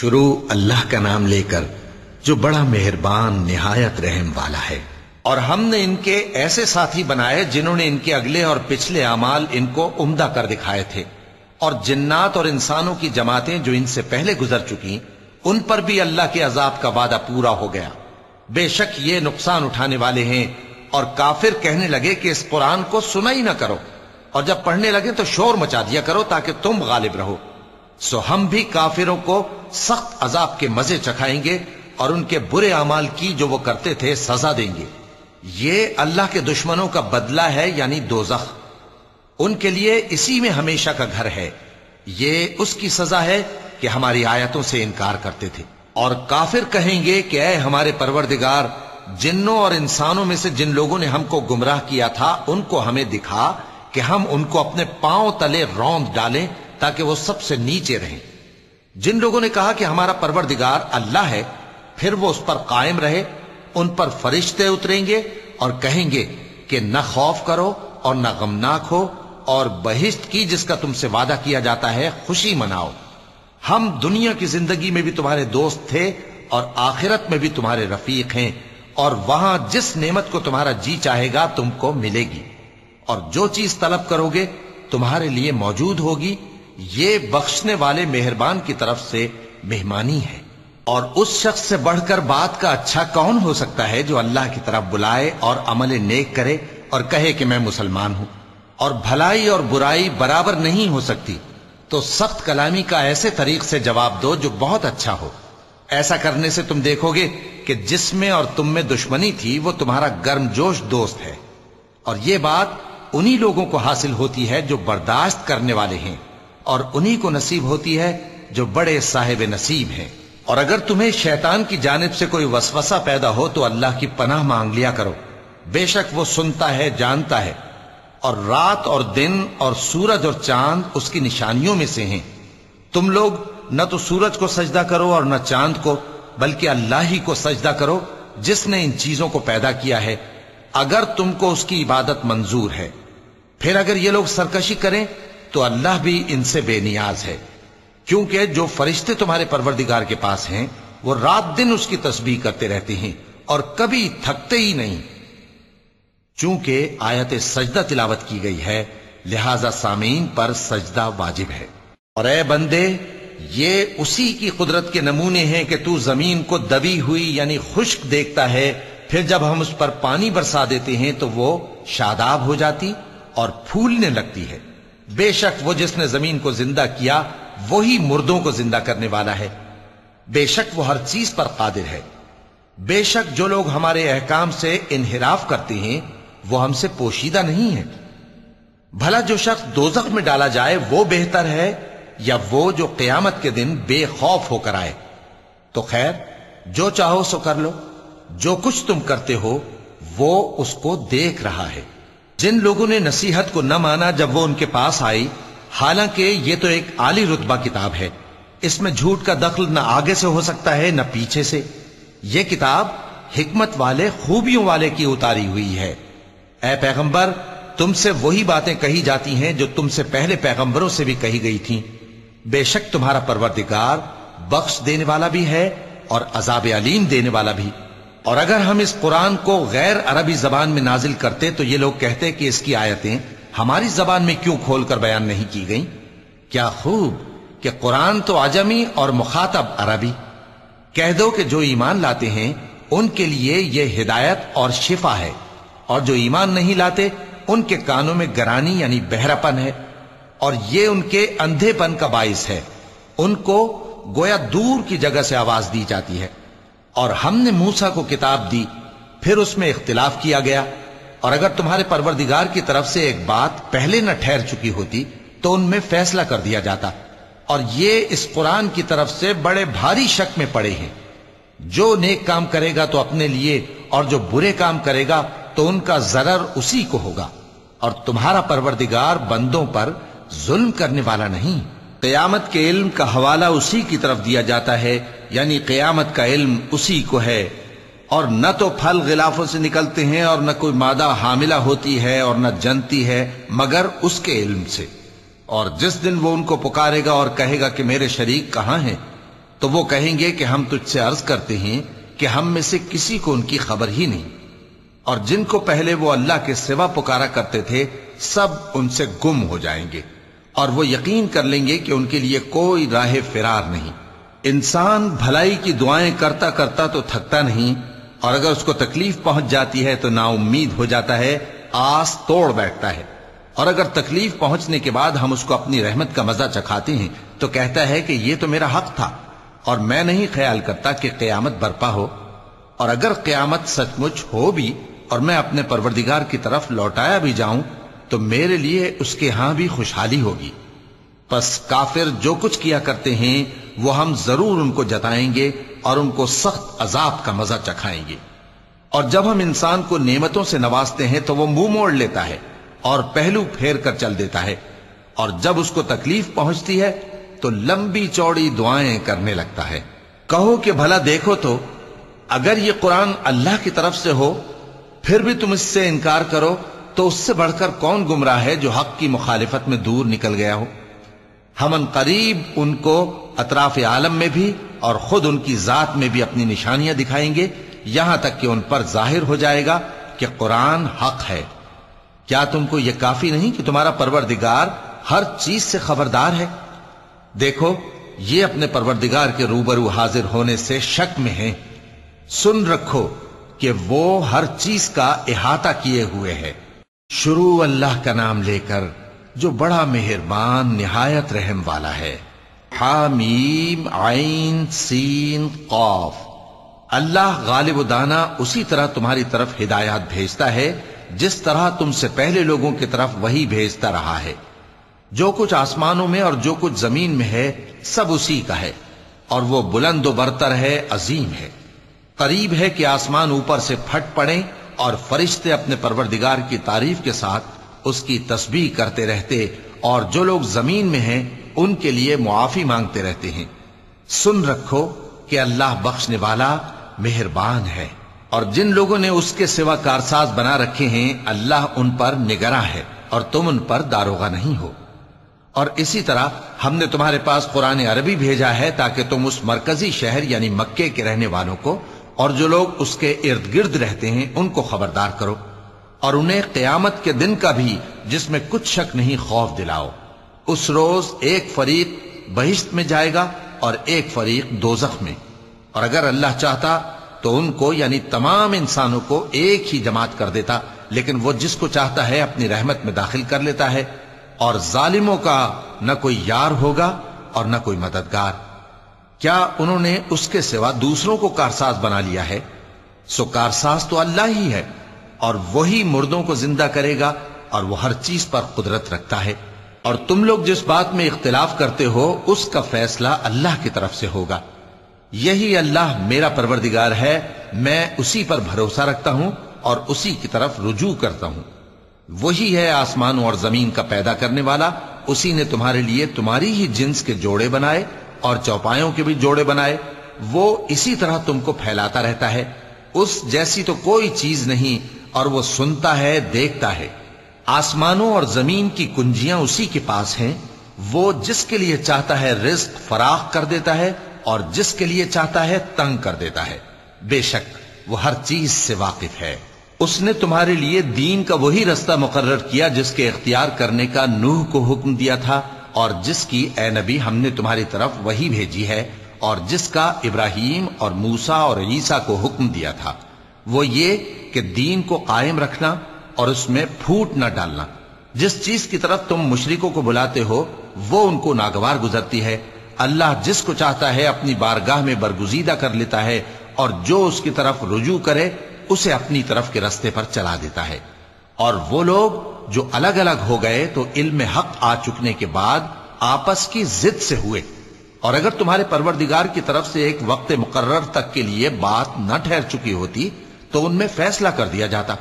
शुरू अल्लाह का नाम लेकर जो बड़ा मेहरबान, निहायत रहम वाला है। और हमने इनके ऐसे साथी बनाए जिन्होंने इनके अगले और पिछले अमाल इनको उम्दा कर दिखाए थे। और जिन्नात और इंसानों की जमातें जो इनसे पहले गुजर चुकी, उन पर भी अल्लाह के अजाब का वादा पूरा हो गया। बेशक ये नुकसान उठाने वाले हैं और काफिर कहने लगे कि इस कुरान को सुना ही ना करो। और जब पढ़ने लगे तो शोर मचा दिया करो ताकि तुम गालिब रहो। सो हम भी काफिरों को सख्त अजाब के मज़े चखाएँगे और उनके बुरे अमाल की जो वो करते थे सजा देंगे। ये अल्लाह के दुश्मनों का बदला है, यानी दोजख। उनके लिए इसी में हमेशा का घर है। ये उसकी सजा है कि हमारी आयतों से इनकार करते थे। और काफिर कहेंगे कि, ऐ हमारे परवरदिगार, जिन्नों और इंसानों में से जिन लोगों ने हमको गुमराह किया था, उनको हमें दिखा कि हम उनको अपने पाँव तले रौंद डालें ताकि वो सबसे नीचे रहें। जिन लोगों ने कहा कि हमारा परवरदिगार अल्लाह है, फिर वो उस पर कायम रहे, उन पर फरिश्ते उतरेंगे और कहेंगे कि न खौफ करो और न गमनाक हो और बहिश्त की जिसका तुमसे वादा किया जाता है, खुशी मनाओ। हम दुनिया की ज़िंदगी में भी तुम्हारे दोस्त थे और आखिरत में भी तुम्हारे रफीक हैं और वहाँ जिस नेमत को तुम्हारा जी चाहेगा तुमको मिलेगी। और जो चीज़ तलब करोगे, तुम्हारे लिए मौजूद होगी ये बख्शने वाले मेहरबान की तरफ़ से मेहमानी है। और उस शख्स से बढ़कर बात का अच्छा कौन हो सकता है जो अल्लाह की तरफ़ बुलाए और अमल नेक करे और कहे कि मैं मुसलमान हूँ? और भलाई और बुराई बराबर नहीं हो सकती तो सख्त कलामी का ऐसे तरीक से जवाब दो जो बहुत अच्छा हो। ऐसा करने से तुम देखोगे कि जिसमें और तुम में दुश्मनी थी, वो तुम्हारा गर्मजोश दोस्त है। और ये बात उन्हीं लोगों को हासिल होती है जो बर्दाश्त करने वाले हैं। और उन्हीं को नसीब होती है जो बड़े साहेब नसीब हैं। और अगर तुम्हें शैतान की जानब से कोई वसवसा पैदा हो तो अल्लाह की पनाह मांग लिया करो। बेशक वो सुनता है, जानता है। और रात और दिन और सूरज और चाँद उसकी निशानियों में से हैं। तुम लोग न तो सूरज को सजदा करो और न चाँद को, बल्कि अल्लाह ही को सजदा करो, जिसने इन चीज़ों को पैदा किया है। अगर तुमको उसकी इबादत मंजूर है। फिर अगर ये लोग सरकशी करें तो अल्लाह भी इनसे बेनियाज है। क्योंकि जो फरिश्ते तुम्हारे परवरदिगार के पास हैं, वो रात दिन उसकी तस्बीह करते रहते हैं और कभी थकते ही नहीं। चूँकि आयत सजदा तिलावत की गई है, लिहाजा सामीन पर सजदा वाजिब है। और ए बंदे, ये उसी की कुदरत के नमूने हैं कि तू ज़मीन को दबी हुई यानी खुश्क देखता है, फिर जब हम उस पर पानी बरसा देते हैं तो वो शादाब हो जाती और फूलने लगती है। बेशक वो जिसने ज़मीन को ज़िंदा किया, वही मुर्दों को ज़िंदा करने वाला है। बेशक वो हर चीज़ पर कादिर है। बेशक जो लोग हमारे अहकाम से इनहराफ करते हैं, वो हमसे पोशीदा नहीं है। भला जो शख्स दोजख में डाला जाए, वो बेहतर है, या वो जो कयामत के दिन बेखौफ होकर आए। तो खैर, जो चाहो सो कर लो। जो कुछ तुम करते हो, वो उसको देख रहा है। जिन लोगों ने नसीहत को न माना जब वो उनके पास आई, हालाँकि ये तो एक आली रुतबा किताब है। इसमें झूठ का दखल न आगे से हो सकता है, न पीछे से। यह किताब हिकमत वाले, खूबियों वाले की उतारी हुई है। ए पैगंबर, तुमसे वही बातें कही जाती हैं जो तुमसे पहले पैगंबरों से भी कही गई थी। बेशक तुम्हारा परवरदिगार बख्श देने वाला भी है और अजाब अलीम देने वाला भी। और अगर हम इस कुरान को गैर अरबी जबान में नाजिल करते तो ये लोग कहते कि इसकी आयतें हमारी जबान में क्यों खोलकर बयान नहीं की गई? क्या खूब कि कुरान तो आजमी और मुखातब अरबी। कह दो कि जो ईमान लाते हैं, उनके लिए यह हिदायत और शिफा है। और जो ईमान नहीं लाते, उनके कानों में गरानी यानी बहरापन है। और ये उनके अंधेपन का बायस है। उनको गोया दूर की जगह से आवाज़ दी जाती है। और हमने मूसा को किताब दी, फिर उसमें इख्तिलाफ किया गया। और अगर तुम्हारे परवरदिगार की तरफ़ से एक बात पहले न ठहर चुकी होती तो उनमें फैसला कर दिया जाता। और ये इस कुरान की तरफ़ से बड़े भारी शक में पड़े हैं। जो नेक काम करेगा तो अपने लिए, और जो बुरे काम करेगा तो उनका जरर उसी को होगा। और तुम्हारा परवरदिगार बंदों पर जुल्म करने वाला नहीं। कयामत के इल्म का हवाला उसी की तरफ़ दिया जाता है, यानी कयामत का इल्म उसी को है। और न तो फल गिलाफों से निकलते हैं और न कोई मादा हामिला होती है और न जनती है, मगर उसके इल्म से। और जिस दिन वो उनको पुकारेगा और कहेगा कि मेरे शरीक कहाँ हैं तो वो कहेंगे कि हम तुझसे अर्ज़ करते हैं कि हम में से किसी को उनकी खबर ही नहीं। और जिनको पहले वो अल्लाह के सिवा पुकारा करते थे, सब उनसे गुम हो जाएँगे। और वो यकीन कर लेंगे कि उनके लिए कोई राह फिरार नहीं। इंसान भलाई की दुआएँ करता करता तो थकता नहीं, और अगर उसको तकलीफ़ पहुँच जाती है तो नाउम्मीद हो जाता है, आस तोड़ बैठता है। और अगर तकलीफ़ पहुँचने के बाद हम उसको अपनी रहमत का मज़ा चखाते हैं तो कहता है कि यह तो मेरा हक था, और मैं नहीं ख्याल करता कि कयामत बर्पा हो। और अगर कयामत सचमुच हो भी, और मैं अपने परवरदिगार की तरफ़ लौटाया भी जाऊँ तो मेरे लिए उसके यहाँ भी खुशहाली होगी। बस काफिर जो कुछ किया करते हैं, वो हम ज़रूर उनको जताएँगे और उनको सख्त अजाब का मज़ा चखाएँगे। और जब हम इंसान को नेमतों से नवाजते हैं तो वो मुँह मोड़ लेता है और पहलू फेर कर चल देता है। और जब उसको तकलीफ़ पहुँचती है तो लंबी चौड़ी दुआएँ करने लगता है। कहो कि भला देखो तो अगर ये कुरान अल्लाह की तरफ़ से हो, फिर भी तुम इससे इनकार करो तो उससे बढ़कर कौन गुमराह है जो हक की मुखालिफत में दूर निकल गया हो? हमन करीब उनको अतराफ आलम में भी और खुद उनकी जात में भी अपनी निशानियाँ दिखाएँगे, यहाँ तक कि उन पर ज़ाहिर हो जाएगा कि कुरान हक है। क्या तुमको यह काफ़ी नहीं कि तुम्हारा परवरदिगार हर चीज़ से खबरदार है? देखो, ये अपने परवरदिगार के रूबरू हाजिर होने से शक में है। सुन रखो कि वो हर चीज़ का इहाता किए हुए है। शुरू अल्लाह का नाम लेकर जो बड़ा मेहरबान, निहायत रहम वाला है। हामीम, आइन, सीन, कौफ। अल्लाह गालिब दाना उसी तरह तुम्हारी तरफ़ हिदायत भेजता है, जिस तरह तुमसे पहले लोगों की तरफ़ वही भेजता रहा है। जो कुछ आसमानों में और जो कुछ ज़मीन में है, सब उसी का है, और वो बुलंद बरतर है, अजीम है। करीब है कि आसमान ऊपर से फट पड़े और फरिश्ते अपने परवरदिगार की तारीफ़ के साथ उसकी तस्बीह करते रहते और जो लोग ज़मीन में हैं, उनके लिए मुआफी मांगते रहते हैं। सुन रखो कि अल्लाह बख्शने वाला मेहरबान है। और जिन लोगों ने उसके सिवा कारसाज बना रखे हैं, अल्लाह उन पर निगरा है और तुम उन पर दारोगा नहीं हो। और इसी तरह हमने तुम्हारे पास कुरान अरबी भेजा है ताकि तुम उस मरकजी शहर यानी मक्के के रहने वालों को और जो लोग उसके इर्द गिर्द रहते हैं, उनको खबरदार करो और उन्हें कयामत के दिन का भी जिसमें कुछ शक नहीं खौफ दिलाओ। उस रोज एक फरीक बहिश्त में जाएगा और एक फरीक दोजख में। और अगर अल्लाह चाहता तो उनको, यानी तमाम इंसानों को एक ही जमात कर देता, लेकिन वो जिसको चाहता है, अपनी रहमत में दाखिल कर लेता है। और जालिमों का न कोई यार होगा और न कोई मददगार। क्या उन्होंने उसके सिवा दूसरों को कारसाज बना लिया है? सो कारसाज तो अल्लाह ही है, और वही मुर्दों को ज़िंदा करेगा, और वो हर चीज़ पर कुदरत रखता है। और तुम लोग जिस बात में इख्तिलाफ करते हो, उसका फैसला अल्लाह की तरफ़ से होगा। यही अल्लाह मेरा परवरदिगार है, मैं उसी पर भरोसा रखता हूँ, और उसी की तरफ़ रुजू करता हूँ। वही है आसमानों और ज़मीन का पैदा करने वाला, उसी ने तुम्हारे लिए तुम्हारी ही जिन्स के जोड़े बनाए और चौपायों के भी जोड़े बनाए, वो इसी तरह तुमको फैलाता रहता है। उस जैसी तो कोई चीज़ नहीं, और वो सुनता है, देखता है। आसमानों और ज़मीन की कुंजियाँ उसी के पास हैं। वो जिसके लिए चाहता है रिस्क फराख कर देता है, और जिसके लिए चाहता है तंग कर देता है। बेशक वो हर चीज़ से वाकिफ है। उसने तुम्हारे लिए दीन का वही रास्ता मुकर्र किया जिसके इख्तियार करने का नूह को हुक्म दिया था। और जिसकी, ए नबी, हमने तुम्हारी तरफ़ वही भेजी है, और जिसका इब्राहिम और मूसा और ईसा को हुक्म दिया था, वो ये कि दीन को कायम रखना और उसमें फूट न डालना। जिस चीज़ की तरफ़ तुम मुशरिकों को बुलाते हो, वो उनको नागवार गुजरती है। अल्लाह जिसको चाहता है, अपनी बारगाह में बरगुजीदा कर लेता है, और जो उसकी तरफ़ रुजू करे, उसे अपनी तरफ़ के रस्ते पर चला देता है। और वो लोग जो अलग अलग हो गए तो इल्म हक आ चुकने के बाद आपस की जिद से हुए। और अगर तुम्हारे परवरदिगार की तरफ़ से एक वक्त मुकर्र तक के लिए बात न ठहर चुकी होती तो उनमें फैसला कर दिया जाता।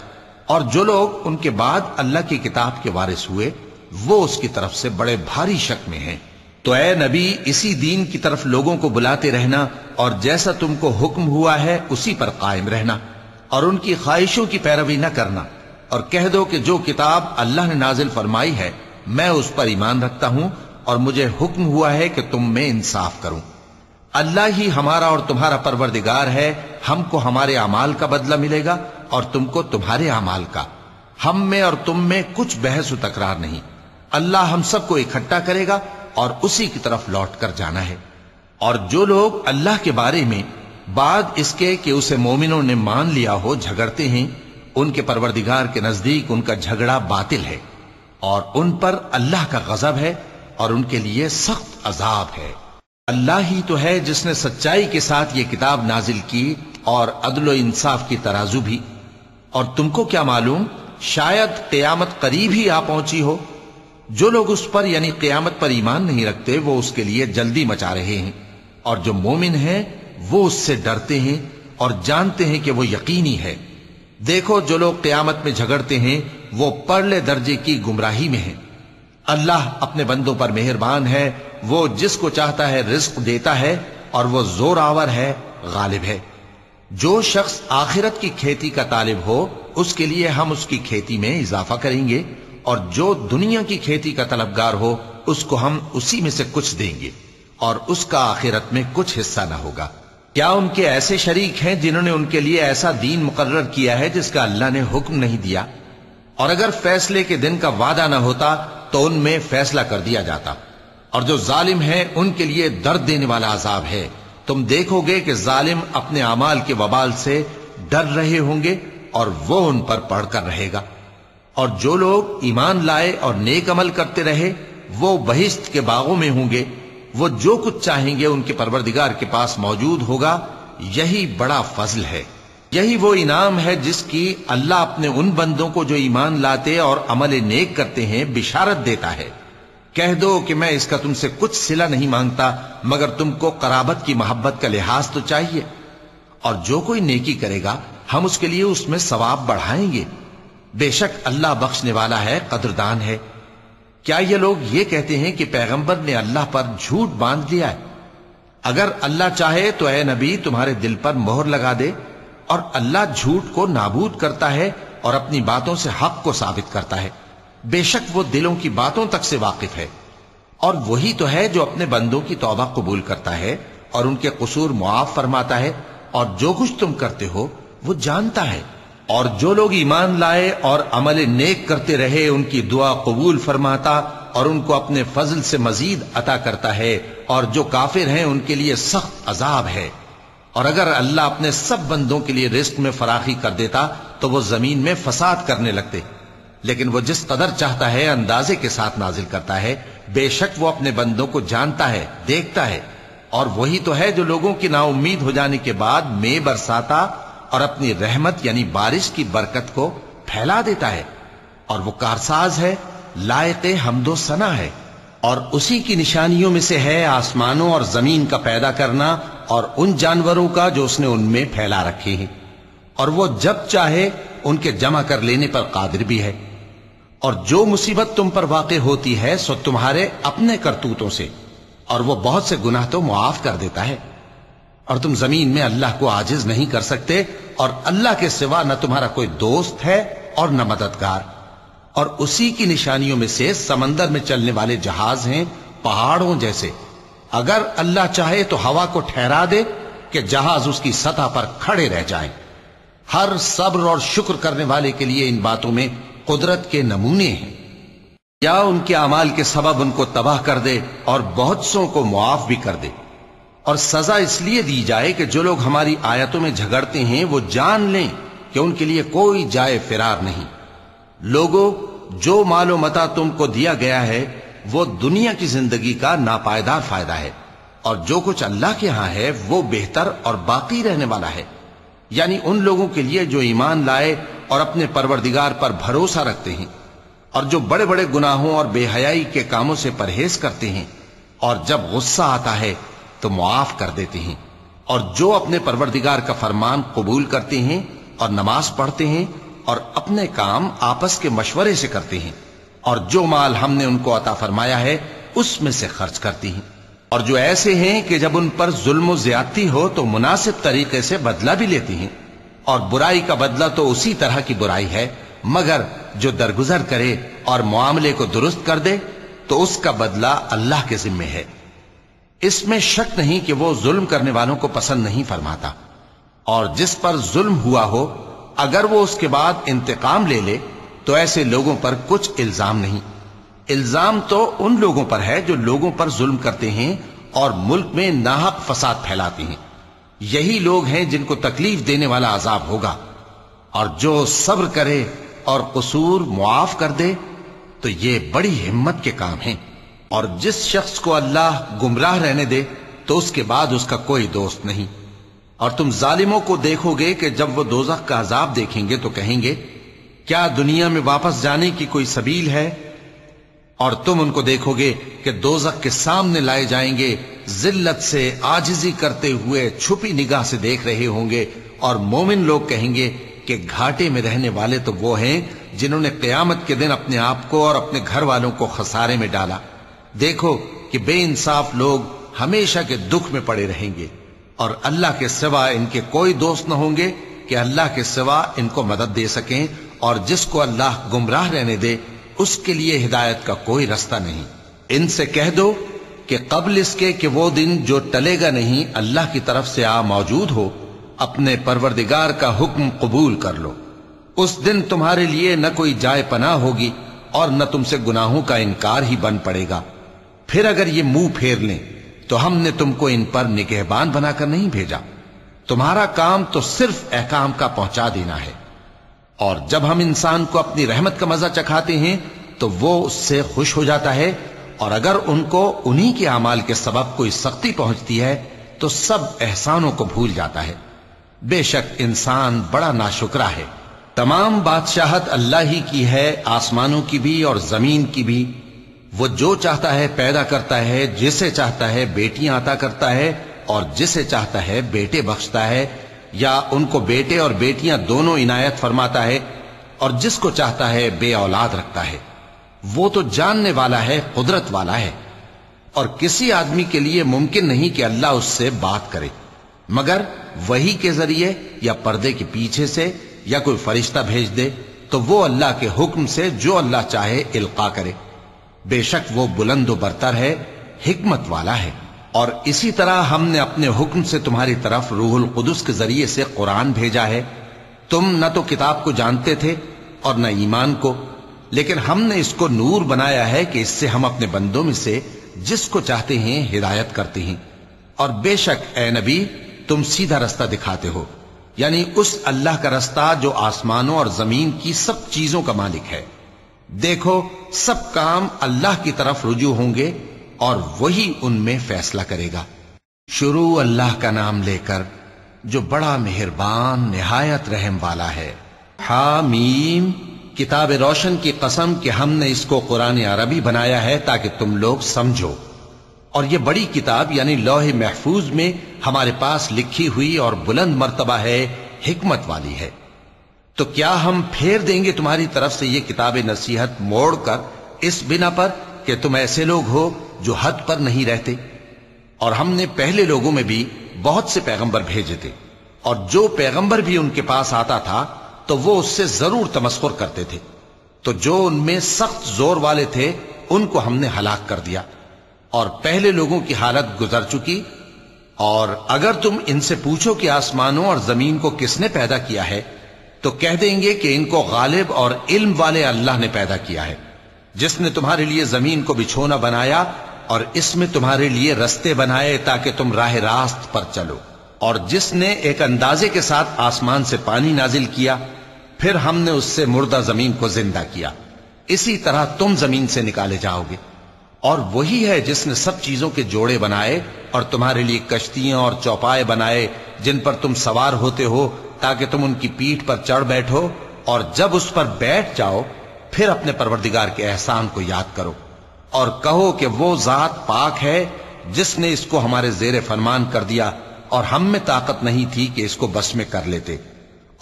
और जो लोग उनके बाद अल्लाह की किताब के वारिस हुए, वो उसकी तरफ़ से बड़े भारी शक में हैं। तो ए नबी, इसी दीन की तरफ़ लोगों को बुलाते रहना, और जैसा तुमको हुक्म हुआ है, उसी पर कायम रहना। और उनकी ख्वाहिशों की पैरवी न करना। और कह दो कि जो किताब अल्लाह ने नाजिल फरमाई है, मैं उस पर ईमान रखता हूँ और मुझे हुक्म हुआ है कि तुम में इंसाफ करूँ। अल्लाह ही हमारा और तुम्हारा परवरदिगार है, हमको हमारे अमाल का बदला मिलेगा और तुमको तुम्हारे अमाल का। हम में और तुम में कुछ बहस तकरार नहीं। अल्लाह हम सबको इकट्ठा करेगा और उसी की तरफ़ लौट कर जाना है। और जो लोग अल्लाह के बारे में, बाद इसके कि उसे मोमिनों ने मान लिया हो, झगड़ते हैं उनके परवरदिगार के नज़दीक उनका झगड़ा बातिल है और उन पर अल्लाह का गजब है और उनके लिए सख्त अजाब है। अल्लाह ही तो है जिसने सच्चाई के साथ ये किताब नाजिल की और अदल इंसाफ की तराजू भी। और तुमको क्या मालूम, शायद क्यामत करीब ही आ पहुँची हो। जो लोग उस पर यानी क्यामत पर ईमान नहीं रखते, वो उसके लिए जल्दी मचा रहे हैं। और जो मोमिन है, वो उससे डरते हैं और जानते हैं कि वो यकीनी है। देखो जो लोग क्यामत में झगड़ते हैं, वो परले दर्जे की गुमराही में है। अल्लाह अपने बंदों पर मेहरबान है, वो जिसको चाहता है रिस्क देता है, और वो ज़ोर आवर है, गालिब है। जो शख्स आखिरत की खेती का तालिब हो, उसके लिए हम उसकी खेती में इजाफा करेंगे, और जो दुनिया की खेती का तलबगार हो, उसको हम उसी में से कुछ देंगे, और उसका आखिरत में कुछ हिस्सा ना होगा। क्या उनके ऐसे शरीक हैं जिन्होंने उनके लिए ऐसा दीन मुकर्र किया है जिसका अल्लाह ने हुक्म नहीं दिया? और अगर फैसले के दिन का वादा न होता तो उनमें फैसला कर दिया जाता। और जो जालिम है, उनके लिए दर्द देने वाला अजाब है। तुम देखोगे कि जालिम अपने अमाल के बबाल से डर रहे होंगे और वो उन पर पढ़कर रहेगा। और जो लोग ईमान लाए और नेक अमल करते रहे, वो बहिश्त के बागों में होंगे। वो जो कुछ चाहेंगे उनके परवरदिगार के पास मौजूद होगा, यही बड़ा फजल है। यही वो इनाम है जिसकी अल्लाह अपने उन बंदों को जो ईमान लाते और अमल नेक करते हैं, बिशारत देता है। कह दो कि मैं इसका तुमसे कुछ सिला नहीं माँगता, मगर तुमको कराबत की मोहब्बत का लिहाज तो चाहिए। और जो कोई नेकी करेगा, हम उसके लिए उसमें सवाब बढ़ाएँगे। बेशक अल्लाह बख्शने वाला है, कदरदान है क्या ये लोग ये कहते हैं कि पैगंबर ने अल्लाह पर झूठ बाँध लिया है? अगर अल्लाह चाहे तो ए नबी, तुम्हारे दिल पर मोहर लगा दे और अल्लाह झूठ को नाबूद करता है और अपनी बातों से हक को साबित करता है। बेशक वो दिलों की बातों तक से वाकिफ है। और वही तो है जो अपने बंदों की तौबा कबूल करता है और उनके कसूर मुआफ फरमाता है और जो कुछ तुम करते हो, वो जानता है। और जो लोग ईमान लाए और अमल नेक करते रहे, उनकी दुआ कबूल फरमाता और उनको अपने फजल से मजीद अता करता है और जो काफिर हैं, उनके लिए सख्त अजाब है। और अगर अल्लाह अपने सब बंदों के लिए रिस्क में फराखी कर देता तो वो ज़मीन में फसाद करने लगते। लेकिन वो जिस कदर चाहता है, अंदाजे के साथ नाजिल करता है। बेशक वो अपने बंदों को जानता है, देखता है। और वही तो है जो लोगों की नाउम्मीद हो जाने के बाद मे बरसाता और अपनी रहमत यानी बारिश की बरकत को फैला देता है। और वो कारसाज है, लायक हमदो सना है। और उसी की निशानियों में से है आसमानों और ज़मीन का पैदा करना और उन जानवरों का जो उसने उनमें फैला रखे हैं। और वो जब चाहे, उनके जमा कर लेने पर कादिर भी है। और जो मुसीबत तुम पर वाक़ होती है, सो तुम्हारे अपने करतूतों से। और वो बहुत से गुनाह तो मुआफ कर देता है। और तुम ज़मीन में अल्लाह को आजिज नहीं कर सकते और अल्लाह के सिवा न तुम्हारा कोई दोस्त है और न मददगार। और उसी की निशानियों में से समंदर में चलने वाले जहाज़ हैं पहाड़ों जैसे। अगर अल्लाह चाहे तो हवा को ठहरा दे कि जहाज़ उसकी सतह पर खड़े रह जाएँ। हर सब्र और शुक्र करने वाले के लिए इन बातों में कुदरत के नमूने हैं। या उनके अमाल के सबब उनको तबाह कर दे और बहुत सो को मुआफ भी कर दे। और सजा इसलिए दी जाए कि जो लोग हमारी आयतों में झगड़ते हैं, वो जान लें कि उनके लिए कोई जाए फिरार नहीं। लोगों, जो मालो मता तुमको दिया गया है, वो दुनिया की ज़िंदगी का नापायदार फ़ायदा है। और जो कुछ अल्लाह के यहाँ है, वो बेहतर और बाकी रहने वाला है। यानी उन लोगों के लिए जो ईमान लाए और अपने परवरदिगार पर भरोसा रखते हैं। और जो बड़े बड़े गुनाहों और बेहयाई के कामों से परहेज करते हैं। और जब गुस्सा आता है तो मुआफ कर देते हैं। और जो अपने परवरदिगार का फरमान कबूल करते हैं और नमाज़ पढ़ते हैं और अपने काम आपस के मशवरे से करते हैं, और जो माल हमने उनको अता फरमाया है, उसमें से खर्च करती हैं। और जो ऐसे हैं कि जब उन पर जुल्म ज्यादती हो तो मुनासिब तरीके से बदला भी लेती हैं। और बुराई का बदला तो उसी तरह की बुराई है, मगर जो दरगुजर करे और मामले को दुरुस्त कर दे तो उसका बदला अल्लाह के जिम्मे है। इसमें शक नहीं कि वो जुल्म करने वालों को पसंद नहीं फरमाता। और जिस पर जुल्म हुआ हो, अगर वो उसके बाद इंतकाम ले ले तो ऐसे लोगों पर कुछ इल्ज़ाम नहीं। इल्ज़ाम तो उन लोगों पर है जो लोगों पर जुल्म करते हैं और मुल्क में नाहक फसाद फैलाते हैं। यही लोग हैं जिनको तकलीफ़ देने वाला अजाब होगा। और जो सब्र करे और कसूर मुआफ कर दे तो ये बड़ी हिम्मत के काम हैं। और जिस शख्स को अल्लाह गुमराह रहने दे तो उसके बाद उसका कोई दोस्त नहीं। और तुम जालिमों को देखोगे कि जब वो दोजख का अजाब देखेंगे तो कहेंगे, क्या दुनिया में वापस जाने की कोई सबील है? और तुम उनको देखोगे कि दोजक के सामने लाए जाएँगे, जिल्लत से आजिजी करते हुए छुपी निगाह से देख रहे होंगे। और मोमिन लोग कहेंगे कि घाटे में रहने वाले तो वो हैं जिन्होंने कयामत के दिन अपने आप को और अपने घर वालों को खसारे में डाला। देखो कि बेइंसाफ लोग हमेशा के दुख में पड़े रहेंगे और अल्लाह के सिवा इनके कोई दोस्त न होंगे कि अल्लाह के सिवा इनको मदद दे सकें और जिसको अल्लाह गुमराह रहने दे, उसके लिए हिदायत का कोई रास्ता नहीं। इनसे कह दो कि कबल इसके कि वो दिन जो टलेगा नहीं, अल्लाह की तरफ़ से आ मौजूद हो, अपने परवरदिगार का हुक्म कबूल कर लो। उस दिन तुम्हारे लिए न कोई जाय पना होगी और न तुमसे गुनाहों का इनकार ही बन पड़ेगा। फिर अगर ये मुँह फेर लें तो हमने तुमको इन पर निगहबान बनाकर नहीं भेजा। तुम्हारा काम तो सिर्फ़ अहकाम का पहुँचा देना है। और जब हम इंसान को अपनी रहमत का मज़ा चखाते हैं तो वो उससे खुश हो जाता है, और अगर उनको उन्हीं के अमाल के सबब कोई सख्ती पहुँचती है तो सब एहसानों को भूल जाता है। बेशक इंसान बड़ा नाशुकरा है। तमाम बादशाहत अल्लाह ही की है, आसमानों की भी और ज़मीन की भी। वो जो चाहता है पैदा करता है, जिसे चाहता है बेटियाँ आता करता है, और जिसे चाहता है बेटे बख्शता है, या उनको बेटे और बेटियाँ दोनों इनायत फरमाता है, और जिसको चाहता है बे औलाद रखता है। वो तो जानने वाला है, कुदरत वाला है। और किसी आदमी के लिए मुमकिन नहीं कि अल्लाह उससे बात करे। मगर वही के ज़रिए, या पर्दे के पीछे से, या कोई फरिश्ता भेज दे तो वो अल्लाह के हुक्म से जो अल्लाह चाहे इल्का करे। बेशक वो बुलंद बरतर है, हिकमत वाला है। और इसी तरह हमने अपने हुक्म से तुम्हारी तरफ़ रूहुल कुदस के ज़रिए से कुरान भेजा है। तुम न तो किताब को जानते थे और न ईमान को, लेकिन हमने इसको नूर बनाया है कि इससे हम अपने बंदों में से जिसको चाहते हैं हिदायत करते हैं। और बेशक, ए नबी, तुम सीधा रास्ता दिखाते हो, यानी उस अल्लाह का रास्ता जो आसमानों और ज़मीन की सब चीज़ों का मालिक है। देखो, सब काम अल्लाह की तरफ़ रुजू होंगे और वही उनमें फैसला करेगा। शुरू अल्लाह का नाम लेकर, जो बड़ा मेहरबान, निहायत रहम वाला है। हामीम, किताब रोशन की कसम कि हमने इसको कुरान अरबी बनाया है ताकि तुम लोग समझो। और यह बड़ी किताब, यानी लोहे महफूज में हमारे पास लिखी हुई और बुलंद मर्तबा है, हिकमत वाली है। तो क्या हम फेर देंगे तुम्हारी तरफ़ से यह किताब नसीहत मोड़कर इस बिना पर कि तुम ऐसे लोग हो जो हद पर नहीं रहते? और हमने पहले लोगों में भी बहुत से पैगंबर भेजे थे, और जो पैगंबर भी उनके पास आता था तो वो उससे ज़रूर तमस्कुर करते थे। तो जो उनमें सख्त ज़ोर वाले थे, उनको हमने हलाक कर दिया, और पहले लोगों की हालत गुजर चुकी। और अगर तुम इनसे पूछो कि आसमानों और ज़मीन को किसने पैदा किया है तो कह देंगे कि इनको गालिब और इल्म वाले अल्लाह ने पैदा किया है। जिसने तुम्हारे लिए ज़मीन को बिछोना बनाया और इसमें तुम्हारे लिए रस्ते बनाए ताकि तुम राह रास्त पर चलो। और जिसने एक अंदाजे के साथ आसमान से पानी नाजिल किया, फिर हमने उससे मुर्दा ज़मीन को ज़िंदा किया। इसी तरह तुम ज़मीन से निकाले जाओगे। और वही है जिसने सब चीज़ों के जोड़े बनाए और तुम्हारे लिए कश्तियाँ और चौपाए बनाए, जिन पर तुम सवार होते हो ताकि तुम उनकी पीठ पर चढ़ बैठो और जब उस पर बैठ जाओ, फिर अपने परवरदिगार के एहसान को याद करो और कहो कि वो जात पाक है जिसने इसको हमारे जेर फरमान कर दिया और हम में ताकत नहीं थी कि इसको बस में कर लेते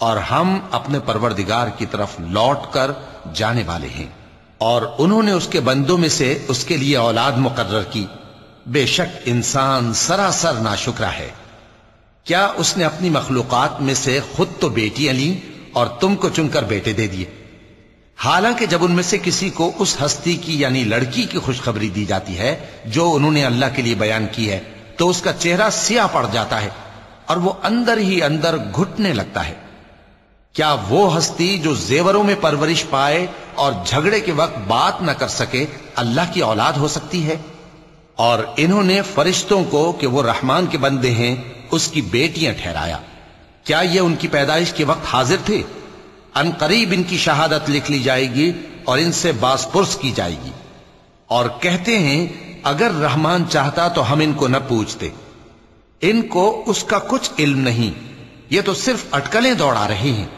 और हम अपने परवरदिगार की तरफ़ लौट कर जाने वाले हैं। और उन्होंने उसके बंदों में से उसके लिए औलाद मुकर्र की। बेशक इंसान सरासर नाशुक्रा है। क्या उसने अपनी मखलूकत में से खुद तो बेटियाँ ली और तुमको चुनकर बेटे दे दिए? हालाँकि जब उनमें से किसी को उस हस्ती की यानी लड़की की खुशखबरी दी जाती है, जो उन्होंने अल्लाह के लिए बयान की है तो उसका चेहरा सिया पड़ जाता है और वो अंदर ही अंदर घुटने लगता है। क्या वो हस्ती जो जेवरों में परवरिश पाए और झगड़े के वक्त बात न कर सके, अल्लाह की औलाद हो सकती है? और इन्होंने फरिश्तों को कि वो रहमान के बंदे हैं, उसकी बेटियाँ ठहराया। क्या ये उनकी पैदाइश के वक्त हाजिर थे? अनकरीब इनकी शहादत लिख ली जाएगी और इनसे बासपुरस की जाएगी। और कहते हैं, अगर रहमान चाहता तो हम इनको न पूछते इनको उसका कुछ इल्म नहीं, ये तो सिर्फ़ अटकलें दौड़ा रहे हैं।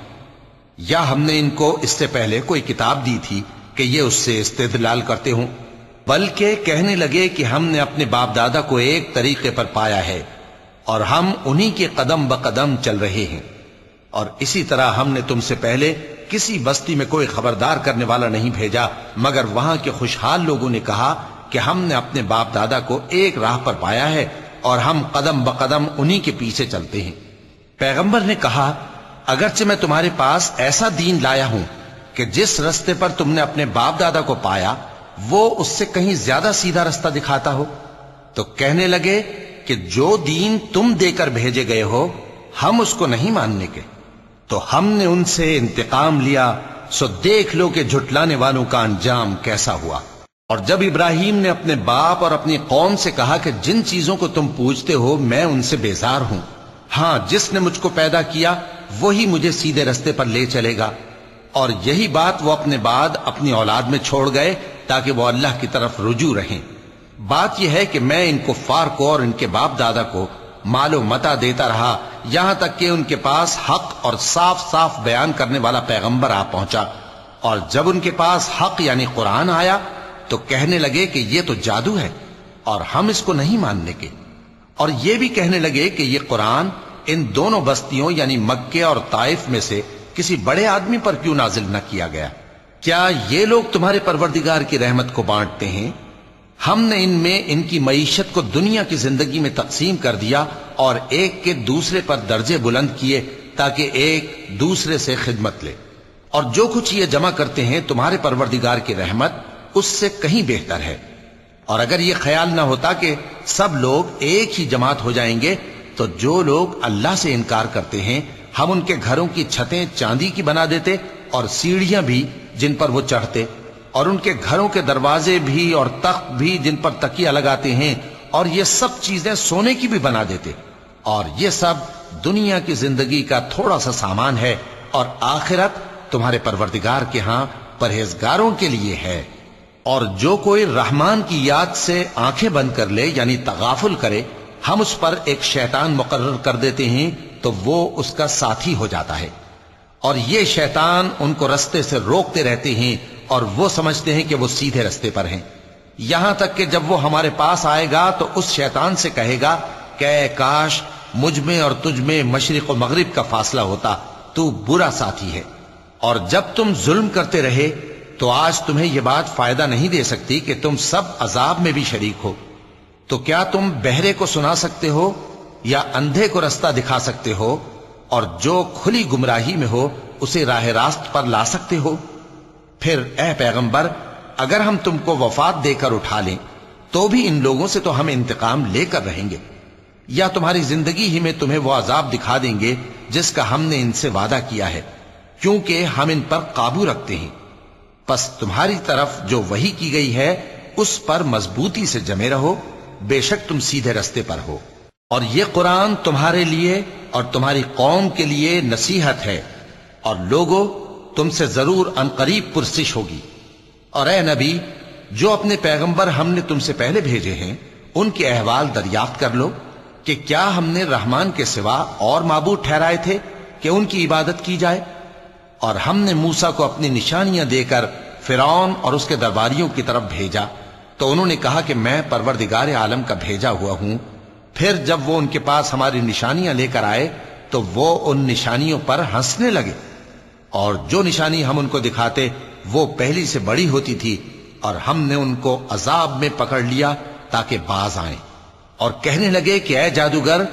या हमने इनको इससे पहले कोई किताब दी थी कि ये उससे इस्तेदलाल करते हों? बल्कि कहने लगे कि हमने अपने बाप दादा को एक तरीके पर पाया है और हम उन्हीं के कदम ब कदम चल रहे हैं। और इसी तरह हमने तुमसे पहले किसी बस्ती में कोई खबरदार करने वाला नहीं भेजा, मगर वहाँ के खुशहाल लोगों ने कहा कि हमने अपने बाप दादा को एक राह पर पाया है और हम कदम ब कदम उन्हीं के पीछे चलते हैं। पैगंबर ने कहा, अगरचे मैं तुम्हारे पास ऐसा दीन लाया हूँ कि जिस रस्ते पर तुमने अपने बाप दादा को पाया वो उससे कहीं ज़्यादा सीधा रास्ता दिखाता हो तो कहने लगे कि जो दीन तुम देकर भेजे गए हो, हम उसको नहीं मानने के। तो हमने उनसे इंतकाम लिया, सो देख लो कि झुटलाने वालों का अंजाम कैसा हुआ। और जब इब्राहिम ने अपने बाप और अपनी कौम से कहा कि जिन चीज़ों को तुम पूछते हो, मैं उनसे बेजार हूँ। हाँ, जिसने मुझको पैदा किया, वही मुझे सीधे रस्ते पर ले चलेगा। और यही बात वो अपने बाद अपनी औलाद में छोड़ गए ताकि वो अल्लाह की तरफ़ रुजू रहें। बात यह है कि मैं इनको फार को और इनके बाप दादा को मालो मता देता रहा, यहाँ तक कि उनके पास हक और साफ़ साफ़ बयान करने वाला पैगंबर आ पहुँचा। और जब उनके पास हक यानी कुरान आया तो कहने लगे कि यह तो जादू है और हम इसको नहीं मानने के। और यह भी कहने लगे कि यह कुरान इन दोनों बस्तियों यानी मक्के और ताइफ में से किसी बड़े आदमी पर क्यों नाजिल न किया गया। क्या ये लोग तुम्हारे परवरदिगार की रहमत को बांटते हैं? हमने इनमें इनकी मीशत को दुनिया की ज़िंदगी में तकसीम कर दिया और एक के दूसरे पर दर्जे बुलंद किए ताकि एक दूसरे से खिदमत ले। और जो कुछ ये जमा करते हैं तुम्हारे परवरदिगार की रहमत, उससे कहीं बेहतर है। और अगर ये ख्याल ना होता कि सब लोग एक ही जमात हो जाएँगे तो जो लोग अल्लाह से इनकार करते हैं, हम उनके घरों की छतें चांदी की बना देते और सीढ़ियाँ भी जिन पर वो चढ़ते, और उनके घरों के दरवाजे भी और तख्त भी जिन पर तकिया लगाते हैं, और ये सब चीज़ें सोने की भी बना देते। और ये सब दुनिया की ज़िंदगी का थोड़ा सा सामान है, और आखिरत तुम्हारे परवरदिगार के यहाँ परहेजगारों के लिए है। और जो कोई रहमान की याद से आँखें बंद कर ले, यानी तगाफुल करे, हम उस पर एक शैतान मुकर्र कर देते हैं तो वो उसका साथी हो जाता है। और ये शैतान उनको रस्ते से रोकते रहते हैं और वो समझते हैं कि वो सीधे रस्ते पर हैं। यहाँ तक कि जब वो हमारे पास आएगा तो उस शैतान से कहेगा, कै काश मुझमें और तुझ में मशरक और मगरिब का फासला होता, तू बुरा साथी है। और जब तुम जुल्म करते रहे तो आज तुम्हें यह बात फ़ायदा नहीं दे सकती कि तुम सब अजाब में भी शरीक हो। तो क्या तुम बहरे को सुना सकते हो या अंधे को रास्ता दिखा सकते हो? और जो खुली गुमराही में हो, उसे राह रास्त पर ला सकते हो। फिर, ए पैगंबर, अगर हम तुमको वफात देकर उठा लें तो भी इन लोगों से तो हम इंतकाम लेकर रहेंगे। या तुम्हारी ज़िंदगी ही में तुम्हें वो अजाब दिखा देंगे, जिसका हमने इनसे वादा किया है, क्योंकि हम इन पर काबू रखते हैं। बस तुम्हारी तरफ़ जो वही की गई है, उस पर मजबूती से जमे रहो, बेशक तुम सीधे रस्ते पर हो। और ये कुरान तुम्हारे लिए और तुम्हारी कौम के लिए नसीहत है, और लोगों तुमसे ज़रूर अनकरीब पुरसिश होगी। और ए नबी, जो अपने पैगंबर हमने तुमसे पहले भेजे हैं, उनके अहवाल दरियाफ्त कर लो कि क्या हमने रहमान के सिवा और माबूद ठहराए थे कि उनकी इबादत की जाए। और हमने मूसा को अपनी निशानियाँ देकर फिरौन और उसके दरबारियों की तरफ़ भेजा। तो उन्होंने कहा कि मैं परवरदिगार आलम का भेजा हुआ हूँ फिर जब वो उनके पास हमारी निशानियाँ लेकर आए तो वो उन निशानियों पर हंसने लगे। और जो निशानी हम उनको दिखाते, वो पहली से बड़ी होती थी, और हमने उनको अजाब में पकड़ लिया ताकि बाज आए। और कहने लगे कि अय जादूगर,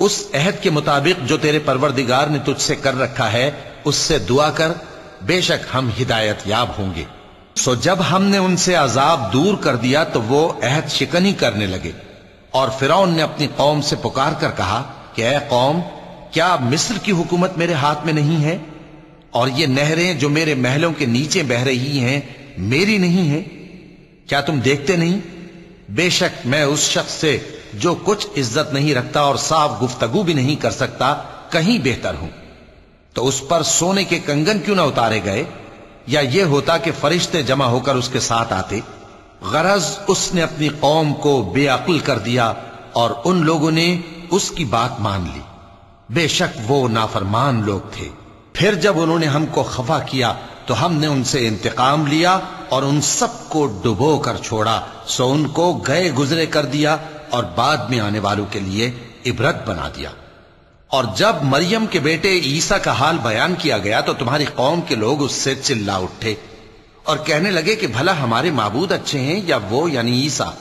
उस अहद के मुताबिक जो तेरे परवरदिगार ने तुझसे कर रखा है, उससे दुआ कर, बेशक हम हिदायत याब होंगे। सो जब हमने उनसे अजाब दूर कर दिया तो वो अहद शिकनी करने लगे। और फिरौन ने अपनी कौम से पुकार कर कहा कि अः कौम, क्या मिस्र की हुकूमत मेरे हाथ में नहीं है? और ये नहरें जो मेरे महलों के नीचे बह रही हैं, मेरी नहीं है? क्या तुम देखते नहीं? बेशक मैं उस शख्स से जो कुछ इज़्ज़त नहीं रखता और साफ़ गुफ्तगु भी नहीं कर सकता, कहीं बेहतर हूँ। तो उस पर सोने के कंगन क्यों ना उतारे गए? या यह होता कि फरिश्ते जमा होकर उसके साथ आते? गरज उसने अपनी कौम को बेअकल कर दिया और उन लोगों ने उसकी बात मान ली। बेशक वो नाफरमान लोग थे। फिर जब उन्होंने हमको खफा किया तो हमने उनसे इंतकाम लिया और उन सबको डुबो कर छोड़ा। सो उनको गए गुजरे कर दिया और बाद में आने वालों के लिए इबरत बना दिया। और जब मरियम के बेटे ईसा का हाल बयान किया गया तो तुम्हारी कौम के लोग उससे चिल्ला उठे। और कहने लगे कि भला हमारे माबूद अच्छे हैं या वो, यानी ईसा?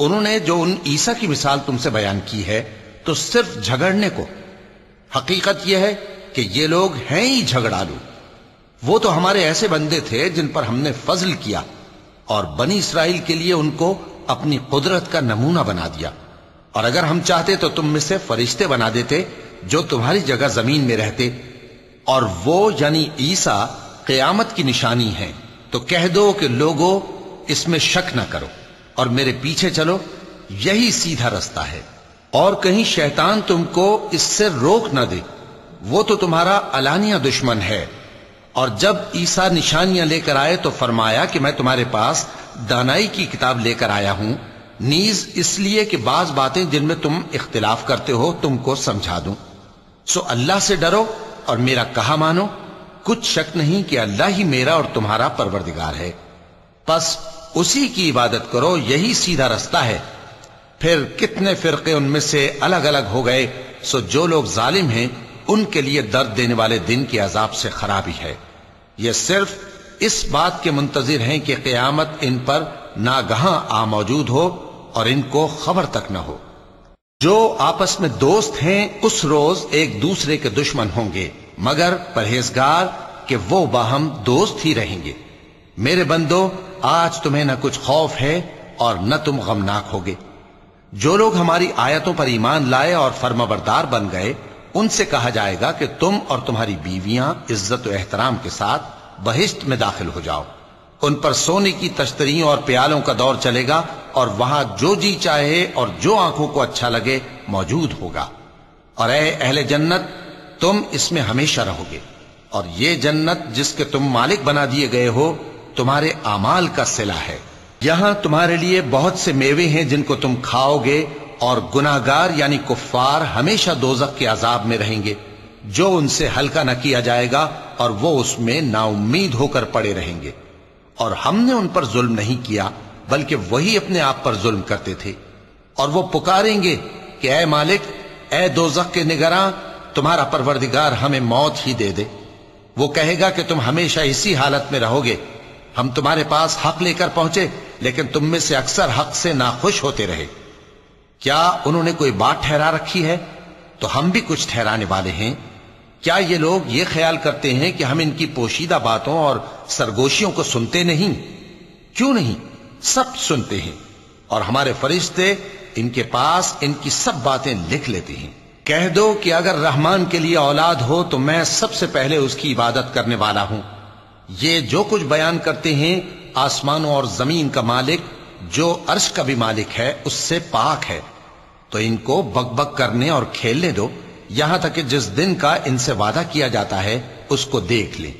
उन्होंने जो उन ईसा की मिसाल तुमसे बयान की है तो सिर्फ़ झगड़ने को। हकीकत यह है कि ये लोग हैं ही झगड़ालू। वो तो हमारे ऐसे बंदे थे जिन पर हमने फजल किया और बनी इसराइल के लिए उनको अपनी कुदरत का नमूना बना दिया। और अगर हम चाहते तो तुम में से फरिश्ते बना देते जो तुम्हारी जगह ज़मीन में रहते। और वो, यानी ईसा, कयामत की निशानी है। तो कह दो कि लोगों, इसमें शक ना करो और मेरे पीछे चलो, यही सीधा रास्ता है। और कहीं शैतान तुमको इससे रोक ना दे, वो तो तुम्हारा अलानिया दुश्मन है। और जब ईसा निशानियाँ लेकर आए तो फरमाया कि मैं तुम्हारे पास दानाई की किताब लेकर आया हूँ। नीज इसलिए कि बाज बातें जिनमें तुम इख्तिलाफ करते हो, तुमको समझा दूँ। सो अल्लाह से डरो और मेरा कहा मानो। कुछ शक नहीं कि अल्लाह ही मेरा और तुम्हारा परवरदिगार है। बस उसी की इबादत करो, यही सीधा रास्ता है। फिर कितने फिरके उनमें से अलग अलग हो गए, सो जो लोग जालिम हैं, उनके लिए दर्द देने वाले दिन के अजाब से खराबी है। ये सिर्फ़ इस बात के मुंतजिर हैं कि क्यामत इन पर नागहा आ मौजूद हो और इनको खबर तक न हो। जो आपस में दोस्त हैं, उस रोज एक दूसरे के दुश्मन होंगे। मगर परहेजगार के वो बाहम दोस्त ही रहेंगे। मेरे बंदो, आज तुम्हें न कुछ खौफ है और न तुम गमनाक होगे। जो लोग हमारी आयतों पर ईमान लाए और फर्माबरदार बन गए, उनसे कहा जाएगा कि तुम और तुम्हारी बीवियाँ इज़्ज़त एहतराम के साथ बहिश्त में दाखिल हो जाओ। उन पर सोने की तश्तरियों और प्यालों का दौर चलेगा और वहाँ जो जी चाहे और जो आँखों को अच्छा लगे मौजूद होगा। और अहले जन्नत तुम इसमें हमेशा रहोगे। और ये जन्नत जिसके तुम मालिक बना दिए गए हो, तुम्हारे अमाल का सिला है। यहाँ तुम्हारे लिए बहुत से मेवे हैं जिनको तुम खाओगे, और गुनाहगार यानी कुफ्फार हमेशा दोजक के अजाब में रहेंगे। जो उनसे हल्का न किया जाएगा, और वो उसमें नाउम्मीद होकर पड़े रहेंगे। और हमने उन पर जुल्म नहीं किया, बल्कि वही अपने आप पर जुल्म करते थे। और वो पुकारेंगे कि, ए मालिक, ए दोजक के निगरा तुम्हारा परवरदिगार हमें मौत ही दे दे। वो कहेगा कि तुम हमेशा इसी हालत में रहोगे। हम तुम्हारे पास हक लेकर पहुँचे, लेकिन तुम में से अक्सर हक से नाखुश होते रहे। क्या उन्होंने कोई बात ठहरा रखी है? तो हम भी कुछ ठहराने वाले हैं। क्या ये लोग ये ख्याल करते हैं कि हम इनकी पोशीदा बातों और सरगोशियों को सुनते नहीं? क्यों नहीं? सब सुनते हैं। और हमारे फरिश्ते इनके पास इनकी सब बातें लिख लेते हैं। कह दो कि अगर रहमान के लिए औलाद हो तो मैं सबसे पहले उसकी इबादत करने वाला हूँ। ये जो कुछ बयान करते हैं, आसमानों और ज़मीन का मालिक, जो अर्श का भी मालिक है, उससे पाक है। तो इनको बकबक करने और खेलने दो। यहाँ तक कि जिस दिन का इनसे वादा किया जाता है, उसको देख लें।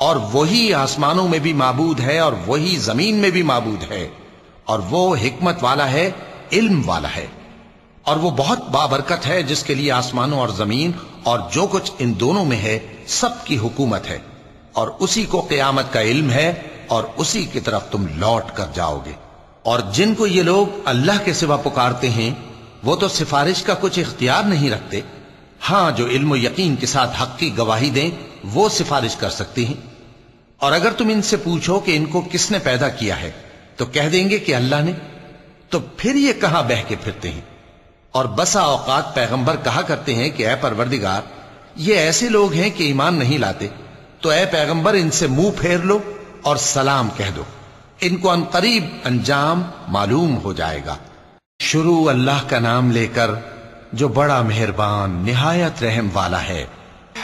और वही आसमानों में भी माबूद है, और वही ज़मीन में भी माबूद है। और वो हिकमत वाला है, इल्म वाला है। और वो बहुत बाबरकत है जिसके लिए आसमानों और ज़मीन और जो कुछ इन दोनों में है, सबकी हुकूमत है। और उसी को क्यामत का इल्म है और उसी की तरफ़ तुम लौट कर जाओगे। और जिनको ये लोग अल्लाह के सिवा पुकारते हैं, वो तो सिफारिश का कुछ इख्तियार नहीं रखते। हाँ, जो इल्म यकीन के साथ हक की गवाही दें, वो सिफारिश कर सकती हैं। और अगर तुम इनसे पूछो कि इनको किसने पैदा किया है तो कह देंगे कि अल्लाह ने। तो फिर ये कहाँ बह के फिरते हैं? और बसा औकात पैगंबर कहा करते हैं कि ए परवरदिगार, ये ऐसे लोग हैं कि ईमान नहीं लाते। तो ए पैगंबर, इनसे मुँह फेर लो और सलाम कह दो। इनको अनकरीब अंजाम मालूम हो जाएगा। शुरू अल्लाह का नाम लेकर, जो बड़ा मेहरबान, निहायत रहम वाला है।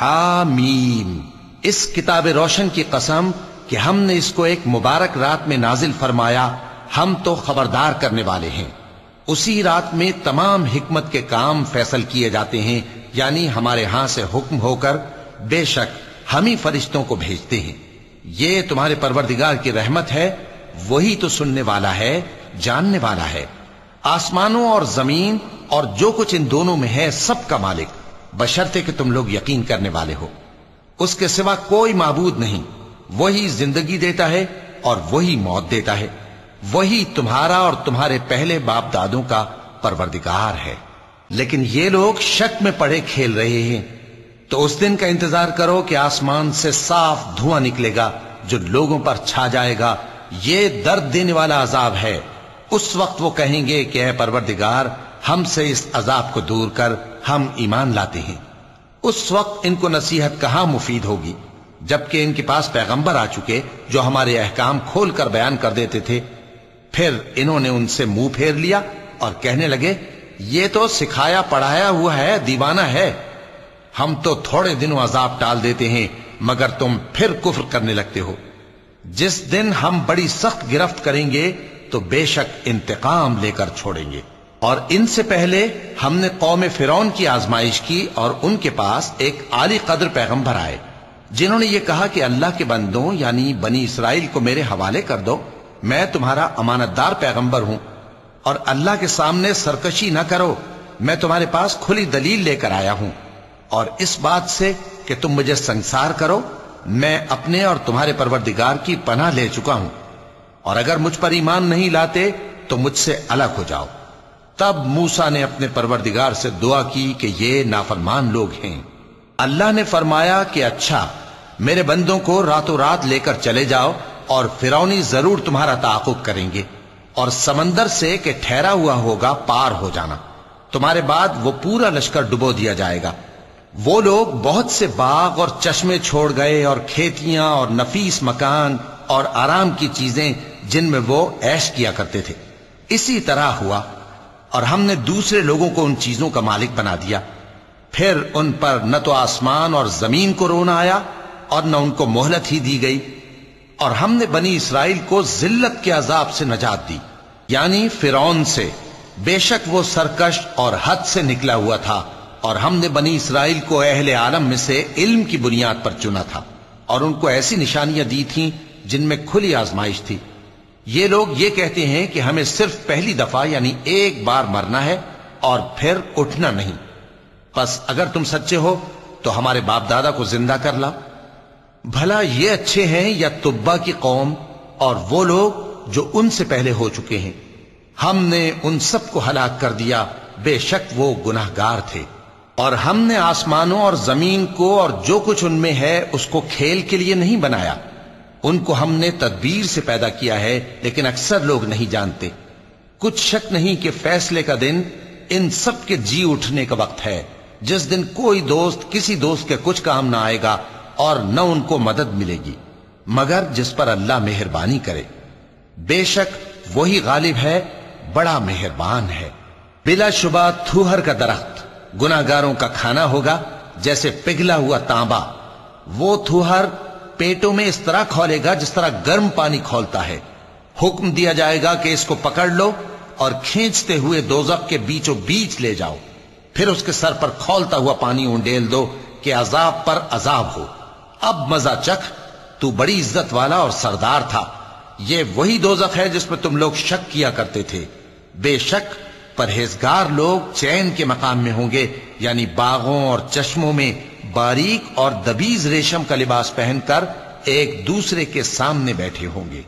हामीम। इस किताब रोशन की कसम कि हमने इसको एक मुबारक रात में नाजिल फरमाया, हम तो खबरदार करने वाले हैं। उसी रात में तमाम हिकमत के काम फैसल किए जाते हैं, यानी हमारे यहाँ से हुक्म होकर बेशक हम ही फरिश्तों को भेजते हैं। ये तुम्हारे परवरदिगार की रहमत है, वही तो सुनने वाला है, जानने वाला है। आसमानों और ज़मीन और जो कुछ इन दोनों में है सबका मालिक, बशर्ते कि तुम लोग यकीन करने वाले हो। उसके सिवा कोई माबूद नहीं, वही ज़िंदगी देता है और वही मौत देता है। वही तुम्हारा और तुम्हारे पहले बाप दादों का परवरदिगार है। लेकिन ये लोग शक में पड़े खेल रहे हैं। तो उस दिन का इंतज़ार करो कि आसमान से साफ़ धुआँ निकलेगा, जो लोगों पर छा जाएगा। ये दर्द देने वाला अजाब है। उस वक्त वो कहेंगे कि है परवरदिगार, हमसे इस अजाब को दूर कर, हम ईमान लाते हैं। उस वक्त इनको नसीहत कहाँ मुफीद होगी, जबकि इनके पास पैगंबर आ चुके, जो हमारे अहकाम खोल कर बयान कर देते थे। फिर इन्होंने उनसे मुँह फेर लिया और कहने लगे, ये तो सिखाया पढ़ाया हुआ है, दीवाना है। हम तो थोड़े दिनों अजाब टाल देते हैं, मगर तुम फिर कुफ्र करने लगते हो। जिस दिन हम बड़ी सख्त गिरफ्त करेंगे तो बेशक इंतकाम लेकर छोड़ेंगे। और इनसे पहले हमने कौम फिरौन की आजमाइश की और उनके पास एक आली कदर पैगंबर आए, जिन्होंने ये कहा कि अल्लाह के बंदों, यानी बनी इसराइल को मेरे हवाले कर दो मैं तुम्हारा अमानतदार पैगंबर हूँ, और अल्लाह के सामने सरकशी न करो। मैं तुम्हारे पास खुली दलील लेकर आया हूँ, और इस बात से कि तुम मुझे संसार करो, मैं अपने और तुम्हारे परवरदिगार की पनाह ले चुका हूँ। और अगर मुझ पर ईमान नहीं लाते तो मुझसे अलग हो जाओ। तब मूसा ने अपने परवरदिगार से दुआ की कि ये नाफरमान लोग हैं। अल्लाह ने फरमाया कि अच्छा मेरे बंदों को रातों रात लेकर चले जाओ और फिरौनी ज़रूर तुम्हारा ताकुब करेंगे, और समंदर से के ठहरा हुआ होगा पार हो जाना। तुम्हारे बाद वो पूरा लश्कर डुबो दिया जाएगा। वो लोग बहुत से बाग और चश्मे छोड़ गए और खेतियाँ और नफीस मकान और आराम की चीज़ें जिनमें वो ऐश किया करते थे। इसी तरह हुआ, और हमने दूसरे लोगों को उन चीज़ों का मालिक बना दिया। फिर उन पर न तो आसमान और ज़मीन को रोना आया, और न उनको मोहलत ही दी गई। और हमने बनी इसराइल को जिल्लत के अजाब से नजात दी। यानी फिरौन से। बेशक वो सरकश और हद से निकला हुआ था और हमने बनी इसराइल को अहले आलम में से इल्म की बुनियाद पर चुना था और उनको ऐसी निशानियाँ दी थी जिनमें खुली आजमाइश थी। ये लोग ये कहते हैं कि हमें सिर्फ़ पहली दफ़ा यानी एक बार मरना है और फिर उठना नहीं। बस अगर तुम सच्चे हो तो हमारे बाप दादा को ज़िंदा कर लाओ। भला ये अच्छे हैं या तुब्बा की कौम और वो लोग जो उनसे पहले हो चुके हैं? हमने उन सबको हलाक कर दिया। बेशक वो गुनाहगार थे। और हमने आसमानों और ज़मीन को और जो कुछ उनमें है उसको खेल के लिए नहीं बनाया। उनको हमने तदबीर से पैदा किया है, लेकिन अक्सर लोग नहीं जानते। कुछ शक नहीं कि फैसले का दिन इन सब के जी उठने का वक्त है। जिस दिन कोई दोस्त किसी दोस्त के कुछ काम ना आएगा और न उनको मदद मिलेगी, मगर जिस पर अल्लाह मेहरबानी करे। बेशक वही गालिब है, बड़ा मेहरबान है। बिलाशुबा थूहर का दरख्त गुनागारों का खाना होगा, जैसे पिघला हुआ तांबा। वो थूहर पेटों में इस तरह खोलेगा जिस तरह गर्म पानी खोलता है। हुक्म दिया जाएगा कि इसको पकड़ लो और खींचते हुए दोजक के बीचों बीच ले जाओ। फिर उसके सर पर खोलता हुआ पानी उंडेल दो कि अजाब पर अजाब हो। अब मज़ा चख, तू बड़ी इज़्ज़त वाला और सरदार था। ये वही दोजख है जिसमें तुम लोग शक किया करते थे। बेशक परहेजगार लोग चैन के मकाम में होंगे, यानी बागों और चश्मों में बारीक और दबीज रेशम का लिबास पहनकर एक दूसरे के सामने बैठे होंगे।